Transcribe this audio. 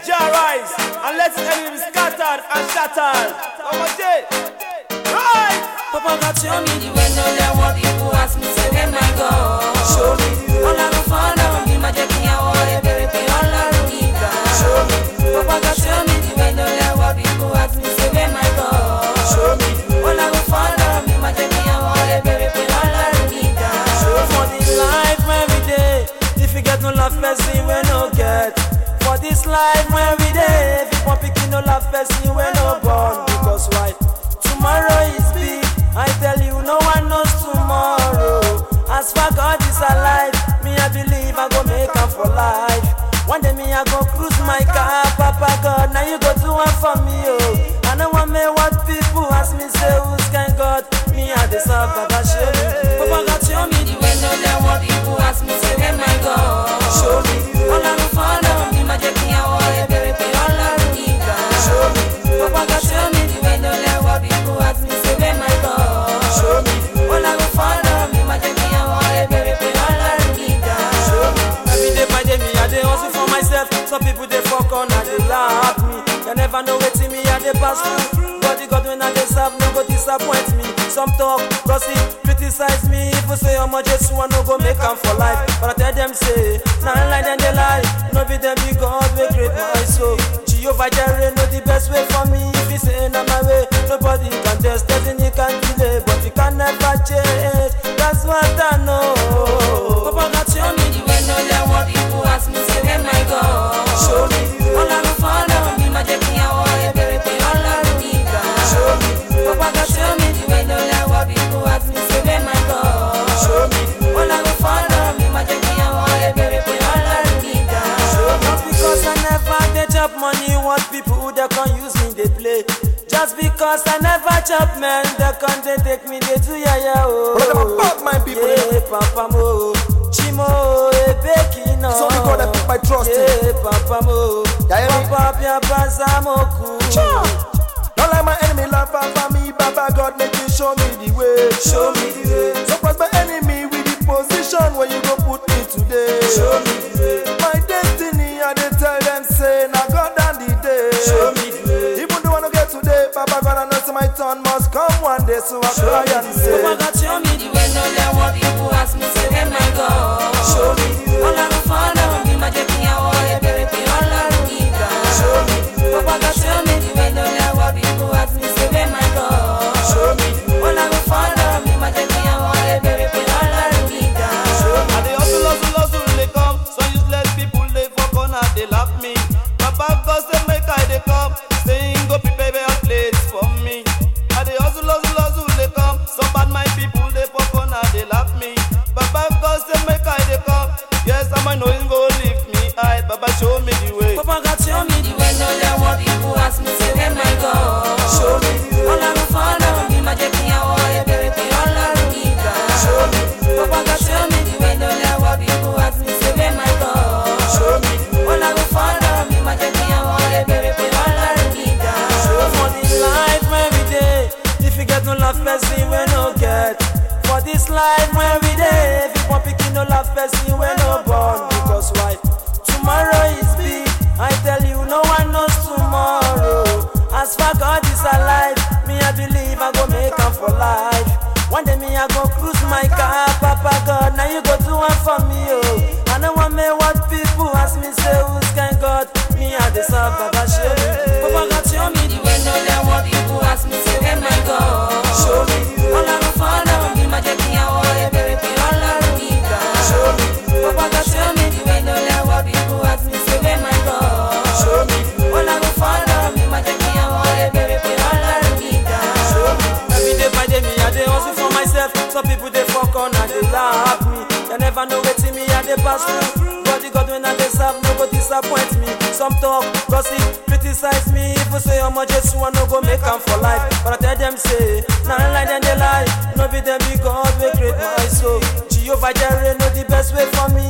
Let Jah rise and let his enemies be scattered and shattered. Rise. Papa God show me the way, no let what this life where we dey, want pikin no love person we no born. Because why? Tomorrow is big. I tell you, no one knows tomorrow. As far God is alive, me I believe I go make am for life. One day me I go cruise my car, Papa God, now you go do one for me pass through. But the God when I dey serve no go disappoint me. Some talk, gossip, criticize me. If you say how much Jesus want, no go make am for life. But I tell them say, nah lie then they lie. No be them be God wey create my soul. Jehovah Jireh know the best way for me. If he say na my way, nobody can test. He can delay, but he can never change. They play. Just because I never chop man, they can they take me they do yeah yeah oh. Brother, my people, Yeah, papa mo, chimo, eh beki no. It's only God that put my trust. Yeah, papa mo, Yeah, papa pia baza moku. Don't let my enemy laugh at me, Baba God, make you show me the way. Show me the way, Surprise Baba God, I know say my turn must come one day, so I cry and say, Papa God show me The way, no let what people ask me, say where my God. show me the way, Ọlọ́run fọ́nà mi máa jẹ́ kí àwọn this life when we dey, if want pikin no love person we no born. Because why? Tomorrow is big. I tell you, no one knows tomorrow. As far God is alive, me I believe I go make am for life. One day me I go cruise my car, Papa God, now you go do one for me, oh. Pass through. But the God when I dey serve no go disappoint me. Some talk, gossip, criticize me. If you say how much Jesus I no go make am for life. But I tell them say, nah lie then they lie. No be them be God wey create my soul. Jehovah Jireh know the best way for me.